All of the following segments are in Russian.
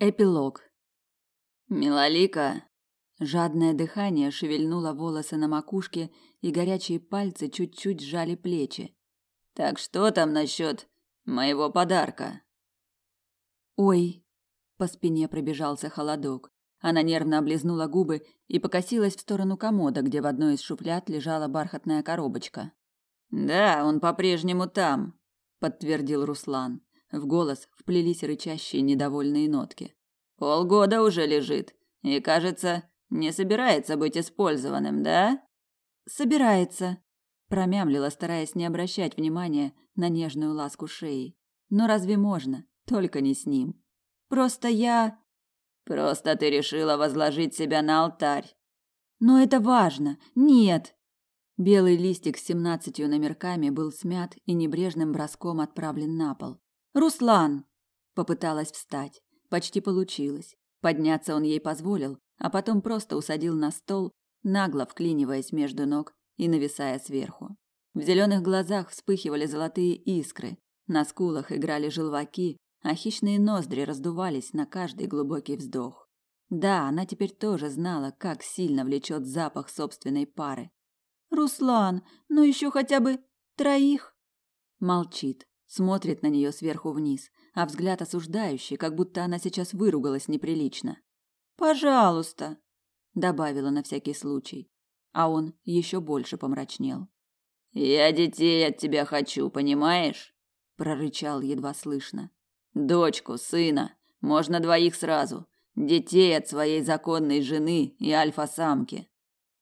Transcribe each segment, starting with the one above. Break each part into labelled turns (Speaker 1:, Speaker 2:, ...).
Speaker 1: Эпилог. Милолика. Жадное дыхание шевельнуло волосы на макушке, и горячие пальцы чуть-чуть сжали плечи. Так что там насчет моего подарка? Ой, по спине пробежался холодок. Она нервно облизнула губы и покосилась в сторону комода, где в одной из шуфляд лежала бархатная коробочка. Да, он по-прежнему там, подтвердил Руслан. В голос вплелись рычащие недовольные нотки. Полгода уже лежит и, кажется, не собирается быть использованным, да? Собирается, промямлила, стараясь не обращать внимания на нежную ласку шеи. Но разве можно? Только не с ним. Просто я Просто ты решила возложить себя на алтарь. Но это важно. Нет. Белый листик с семнадцатью номерками был смят и небрежным броском отправлен на пол. Руслан попыталась встать. Почти получилось. Подняться он ей позволил, а потом просто усадил на стол, нагло вклиниваясь между ног и нависая сверху. В зеленых глазах вспыхивали золотые искры, на скулах играли желваки, а хищные ноздри раздувались на каждый глубокий вздох. Да, она теперь тоже знала, как сильно влечет запах собственной пары. Руслан, ну еще хотя бы троих. Молчит, смотрит на нее сверху вниз, а взгляд осуждающий, как будто она сейчас выругалась неприлично. Пожалуйста, добавила на всякий случай, а он еще больше помрачнел. Я детей от тебя хочу, понимаешь? прорычал едва слышно. Дочку, сына, можно двоих сразу. Детей от своей законной жены и альфа-самки.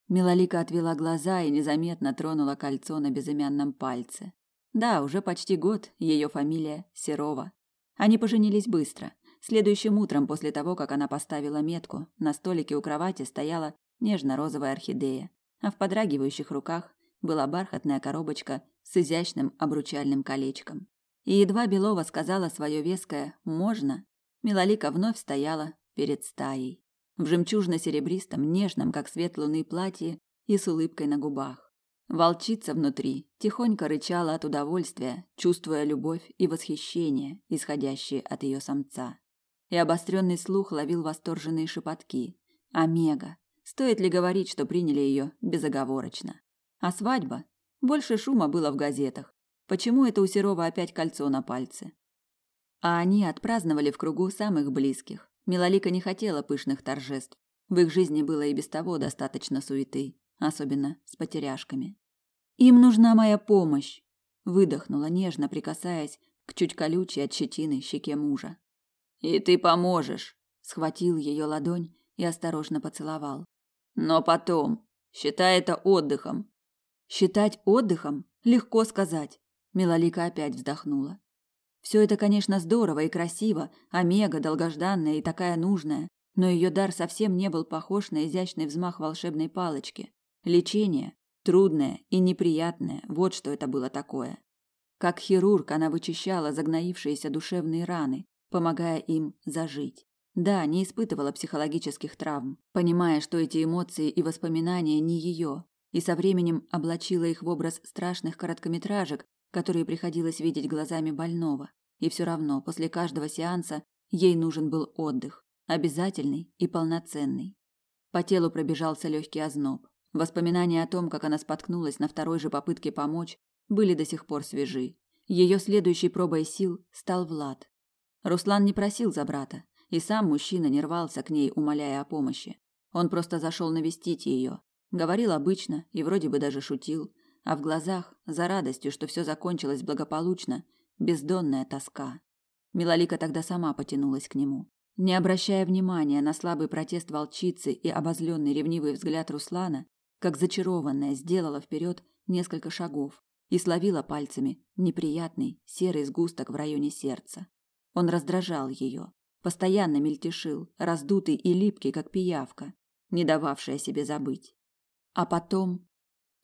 Speaker 1: Милолика отвела глаза и незаметно тронула кольцо на безымянном пальце. Да, уже почти год ее фамилия Серова. Они поженились быстро. Следующим утром после того, как она поставила метку, на столике у кровати стояла нежно-розовая орхидея, а в подрагивающих руках была бархатная коробочка с изящным обручальным колечком. И едва Белова сказала свое веское «можно», Милолика вновь стояла перед стаей. В жемчужно-серебристом, нежном, как свет луны, платье и с улыбкой на губах. Волчица внутри тихонько рычала от удовольствия, чувствуя любовь и восхищение, исходящие от ее самца. И обостренный слух ловил восторженные шепотки. Омега. Стоит ли говорить, что приняли ее безоговорочно? А свадьба? Больше шума было в газетах. Почему это у Серова опять кольцо на пальце? А они отпраздновали в кругу самых близких. Милолика не хотела пышных торжеств. В их жизни было и без того достаточно суеты, особенно с потеряшками. Им нужна моя помощь, выдохнула нежно, прикасаясь к чуть колючей от щетины щеке мужа. И ты поможешь, схватил ее ладонь и осторожно поцеловал. Но потом, считай это отдыхом. Считать отдыхом легко сказать. Милолика опять вздохнула. Все это, конечно, здорово и красиво, омега долгожданная и такая нужная, но ее дар совсем не был похож на изящный взмах волшебной палочки. Лечение трудное и неприятное, вот что это было такое. Как хирург она вычищала загноившиеся душевные раны, помогая им зажить. Да, не испытывала психологических травм, понимая, что эти эмоции и воспоминания не ее, и со временем облачила их в образ страшных короткометражек, которые приходилось видеть глазами больного. И все равно после каждого сеанса ей нужен был отдых, обязательный и полноценный. По телу пробежался легкий озноб. Воспоминания о том, как она споткнулась на второй же попытке помочь, были до сих пор свежи. Ее следующей пробой сил стал Влад. Руслан не просил за брата, и сам мужчина не рвался к ней, умоляя о помощи. Он просто зашел навестить ее, говорил обычно и вроде бы даже шутил, а в глазах, за радостью, что все закончилось благополучно, бездонная тоска. Милолика тогда сама потянулась к нему. Не обращая внимания на слабый протест волчицы и обозленный ревнивый взгляд Руслана, как зачарованная сделала вперед несколько шагов и словила пальцами неприятный серый сгусток в районе сердца. Он раздражал ее, постоянно мельтешил, раздутый и липкий, как пиявка, не дававшая себе забыть. А потом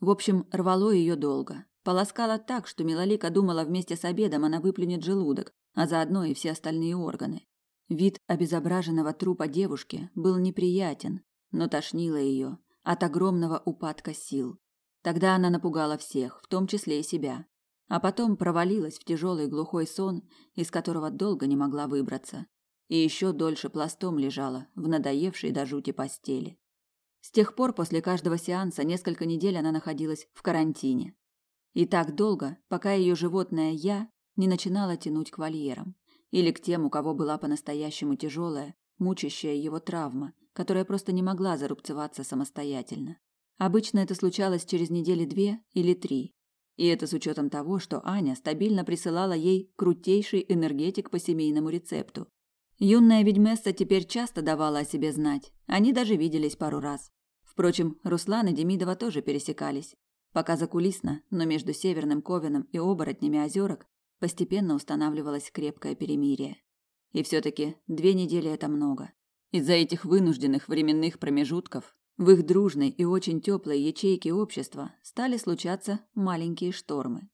Speaker 1: в общем, рвало ее долго. Полоскало так, что Милолика думала вместе с обедом она выплюнет желудок, а заодно и все остальные органы. Вид обезображенного трупа девушки был неприятен, но тошнило ее от огромного упадка сил. Тогда она напугала всех, в том числе и себя. А потом провалилась в тяжелый глухой сон, из которого долго не могла выбраться. и еще дольше пластом лежала в надоевшей до жути постели. С тех пор после каждого сеанса несколько недель она находилась в карантине. И так долго, пока ее животное «я» не начинало тянуть к вольерам. Или к тем, у кого была по-настоящему тяжелая, мучащая его травма, которая просто не могла зарубцеваться самостоятельно. Обычно это случалось через недели две или три. И это с учетом того, что Аня стабильно присылала ей крутейший энергетик по семейному рецепту. Юная ведьмесса теперь часто давала о себе знать. Они даже виделись пару раз. Впрочем, Руслан и Демидова тоже пересекались. Пока закулисно, но между Северным Ковеном и оборотнями озерок постепенно устанавливалось крепкое перемирие. И все-таки две недели – это много. Из-за этих вынужденных временных промежутков в их дружной и очень теплой ячейке общества стали случаться маленькие штормы.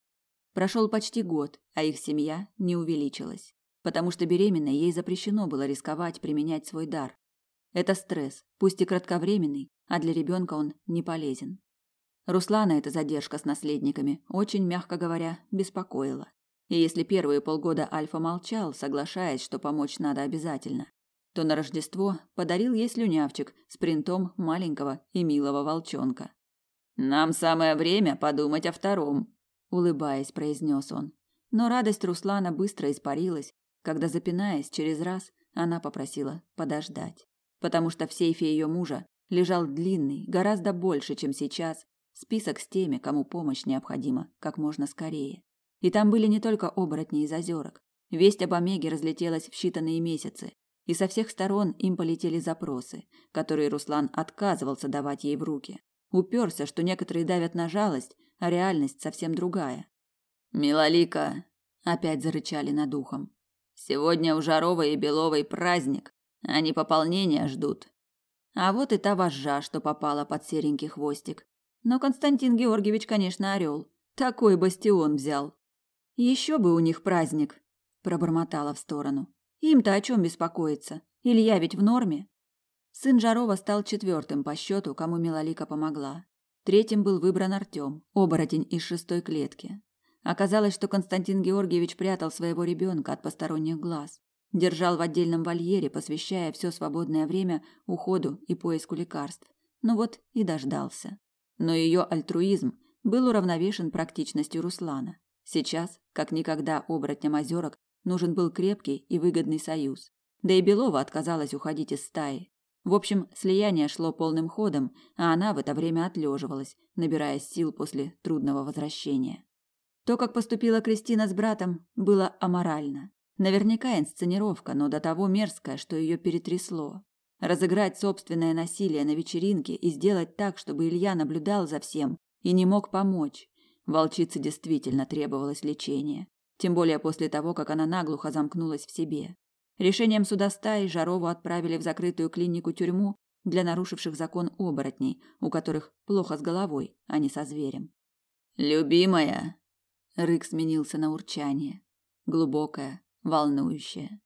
Speaker 1: Прошел почти год, а их семья не увеличилась, потому что беременной ей запрещено было рисковать применять свой дар. Это стресс, пусть и кратковременный, а для ребенка он не полезен. Руслана эта задержка с наследниками очень, мягко говоря, беспокоила. И если первые полгода Альфа молчал, соглашаясь, что помочь надо обязательно, то на Рождество подарил ей слюнявчик с принтом маленького и милого волчонка. «Нам самое время подумать о втором», – улыбаясь, произнес он. Но радость Руслана быстро испарилась, когда, запинаясь через раз, она попросила подождать. Потому что в сейфе ее мужа лежал длинный, гораздо больше, чем сейчас, список с теми, кому помощь необходима как можно скорее. И там были не только оборотни из озерок. Весть об Омеге разлетелась в считанные месяцы, и со всех сторон им полетели запросы, которые Руслан отказывался давать ей в руки. Уперся, что некоторые давят на жалость, а реальность совсем другая. «Милолика!» – опять зарычали над ухом. «Сегодня у Жаровой и Беловой праздник. Они пополнения ждут». А вот и та вожжа, что попала под серенький хвостик. Но Константин Георгиевич, конечно, орел. Такой бастион взял. Еще бы у них праздник, пробормотала в сторону. Им-то о чем беспокоиться? Илья ведь в норме. Сын Жарова стал четвертым по счету, кому Милолика помогла. Третьим был выбран Артем, оборотень из шестой клетки. Оказалось, что Константин Георгиевич прятал своего ребенка от посторонних глаз, держал в отдельном вольере, посвящая все свободное время уходу и поиску лекарств. Ну вот и дождался. Но ее альтруизм был уравновешен практичностью Руслана. Сейчас, как никогда оборотням озерок, Нужен был крепкий и выгодный союз. Да и Белова отказалась уходить из стаи. В общем, слияние шло полным ходом, а она в это время отлеживалась, набирая сил после трудного возвращения. То, как поступила Кристина с братом, было аморально. Наверняка инсценировка, но до того мерзкая, что ее перетрясло. Разыграть собственное насилие на вечеринке и сделать так, чтобы Илья наблюдал за всем и не мог помочь. Волчице действительно требовалось лечение тем более после того, как она наглухо замкнулась в себе. Решением суда стаи Жарову отправили в закрытую клинику-тюрьму для нарушивших закон оборотней, у которых плохо с головой, а не со зверем. «Любимая!» Рык сменился на урчание. Глубокое, волнующее.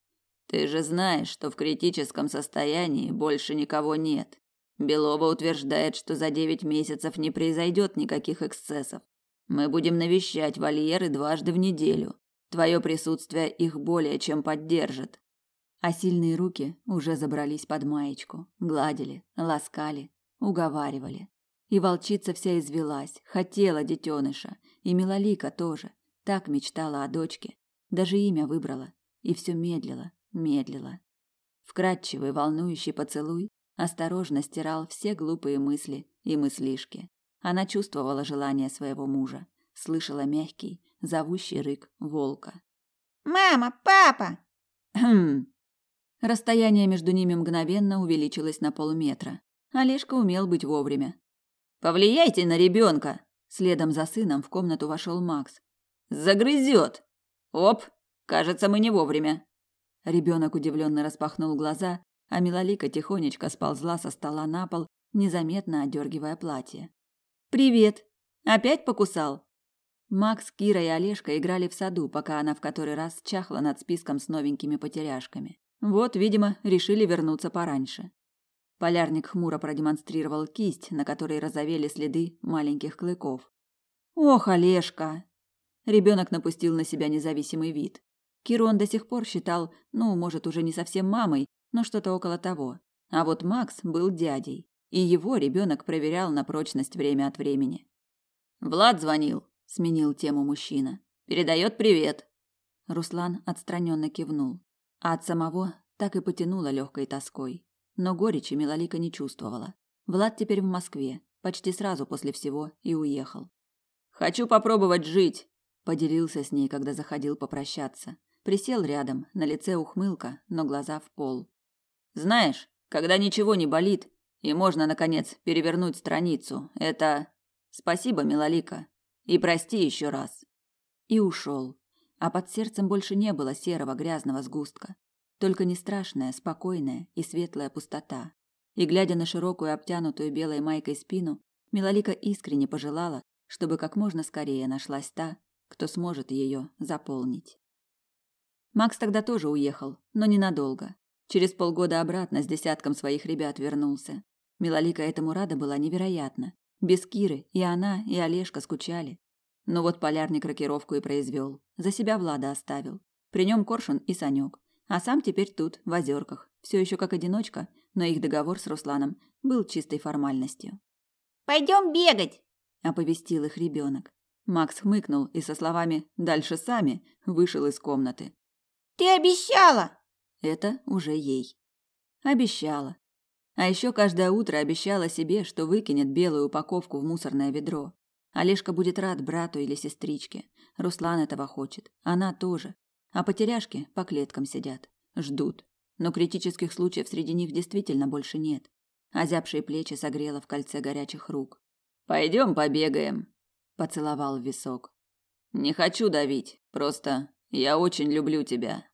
Speaker 1: «Ты же знаешь, что в критическом состоянии больше никого нет. Белова утверждает, что за девять месяцев не произойдет никаких эксцессов. Мы будем навещать вольеры дважды в неделю. Твое присутствие их более чем поддержит. А сильные руки уже забрались под маечку, гладили, ласкали, уговаривали. И волчица вся извелась, хотела детеныша, и Милолика тоже, так мечтала о дочке, даже имя выбрала, и все медлила, медлила. Вкрадчивый, волнующий поцелуй осторожно стирал все глупые мысли и мыслишки. Она чувствовала желание своего мужа, слышала мягкий, зовущий рык волка.
Speaker 2: «Мама! Папа!»
Speaker 1: Хм. Расстояние между ними мгновенно увеличилось на полметра. Олежка умел быть вовремя. «Повлияйте на ребенка!» Следом за сыном в комнату вошел Макс. «Загрызет!» «Оп! Кажется, мы не вовремя!» Ребенок удивленно распахнул глаза, а Милолика тихонечко сползла со стола на пол, незаметно одергивая платье. Привет. Опять покусал? Макс, Кира и Олежка играли в саду, пока она в который раз чахла над списком с новенькими потеряшками. Вот, видимо, решили вернуться пораньше. Полярник хмуро продемонстрировал кисть, на которой разовели следы маленьких клыков. Ох, Олежка. Ребенок напустил на себя независимый вид. Киру он до сих пор считал, ну, может, уже не совсем мамой, но что-то около того. А вот Макс был дядей, и его ребенок проверял на прочность время от времени. Влад звонил, сменил тему мужчина. Передает привет. Руслан отстраненно кивнул, а от самого так и потянуло легкой тоской. Но горечи Милолика не чувствовала. Влад теперь в Москве, почти сразу после всего и уехал. Хочу попробовать жить, поделился с ней, когда заходил попрощаться. Присел рядом, на лице ухмылка, но глаза в пол. Знаешь, когда ничего не болит и можно наконец перевернуть страницу, это спасибо, Милолика, и прости еще раз. И ушел. А под сердцем больше не было серого грязного сгустка, только не страшная, спокойная и светлая пустота. И глядя на широкую обтянутую белой майкой спину, Милолика искренне пожелала, чтобы как можно скорее нашлась та, кто сможет ее заполнить. Макс тогда тоже уехал, но ненадолго. Через полгода обратно с десятком своих ребят вернулся. Милолика этому рада была невероятно. Без Киры и она, и Олежка скучали. Но вот полярник рокировку и произвел. За себя Влада оставил. При нем Коршун и Санек. А сам теперь тут, в озерках. Все еще как одиночка, но их договор с Русланом был чистой формальностью.
Speaker 2: «Пойдем бегать!»
Speaker 1: – оповестил их ребенок. Макс хмыкнул и со словами «дальше сами» вышел из комнаты.
Speaker 2: «Ты обещала!»
Speaker 1: Это уже ей. Обещала. А еще каждое утро обещала себе, что выкинет белую упаковку в мусорное ведро. Олежка будет рад брату или сестричке. Руслан этого хочет. Она тоже. А потеряшки по клеткам сидят. Ждут. Но критических случаев среди них действительно больше нет. Озябшие плечи согрела в кольце горячих рук. «Пойдем побегаем», – поцеловал в висок. «Не хочу давить, просто я очень люблю тебя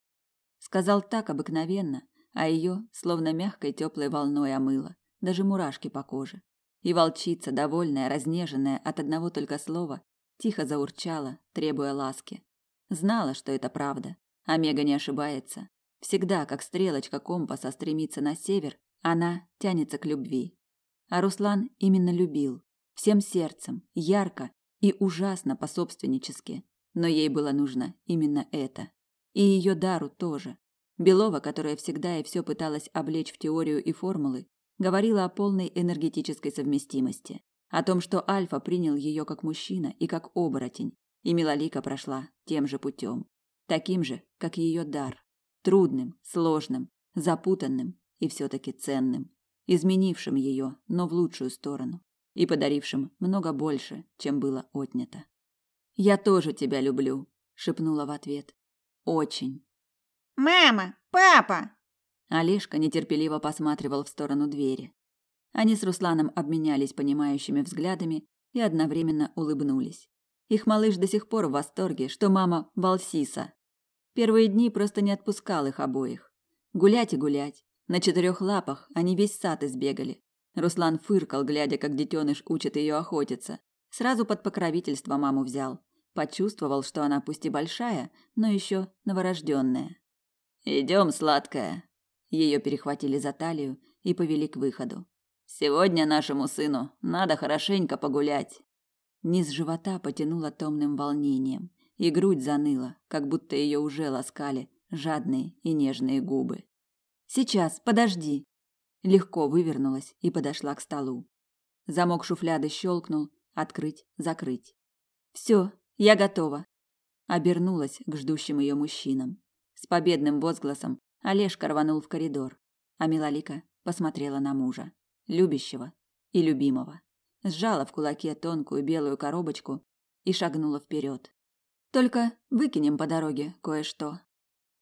Speaker 1: сказал так обыкновенно, а ее словно мягкой теплой волной омыло, даже мурашки по коже. И волчица, довольная, разнеженная от одного только слова, тихо заурчала, требуя ласки. Знала, что это правда. Омега не ошибается. Всегда, как стрелочка компаса стремится на север, она тянется к любви. А Руслан именно любил. Всем сердцем, ярко и ужасно пособственнически. Но ей было нужно именно это. И ее Дару тоже. Белова, которая всегда и все пыталась облечь в теорию и формулы, говорила о полной энергетической совместимости, о том, что Альфа принял ее как мужчина и как оборотень, и Милолика прошла тем же путем, таким же, как ее дар, трудным, сложным, запутанным и все-таки ценным, изменившим ее, но в лучшую сторону, и подарившим много больше, чем было отнято. «Я тоже тебя люблю», — шепнула в ответ. Очень.
Speaker 2: Мама, папа.
Speaker 1: Олежка нетерпеливо посматривал в сторону двери. Они с Русланом обменялись понимающими взглядами и одновременно улыбнулись. Их малыш до сих пор в восторге, что мама Валсиса. Первые дни просто не отпускал их обоих. Гулять и гулять. На четырех лапах они весь сад избегали. Руслан фыркал, глядя, как детеныш учит ее охотиться. Сразу под покровительство маму взял. Почувствовал, что она пусть и большая, но еще новорожденная. Идем, сладкая. Ее перехватили за талию и повели к выходу. Сегодня нашему сыну надо хорошенько погулять. Низ живота потянуло томным волнением, и грудь заныла, как будто ее уже ласкали жадные и нежные губы. Сейчас, подожди. Легко вывернулась и подошла к столу. Замок шуфляды щелкнул, открыть, закрыть. Все, я готова. Обернулась к ждущим ее мужчинам. С победным возгласом Олежка рванул в коридор, а Милалика посмотрела на мужа, любящего и любимого. Сжала в кулаке тонкую белую коробочку и шагнула вперед. Только выкинем по дороге кое-что.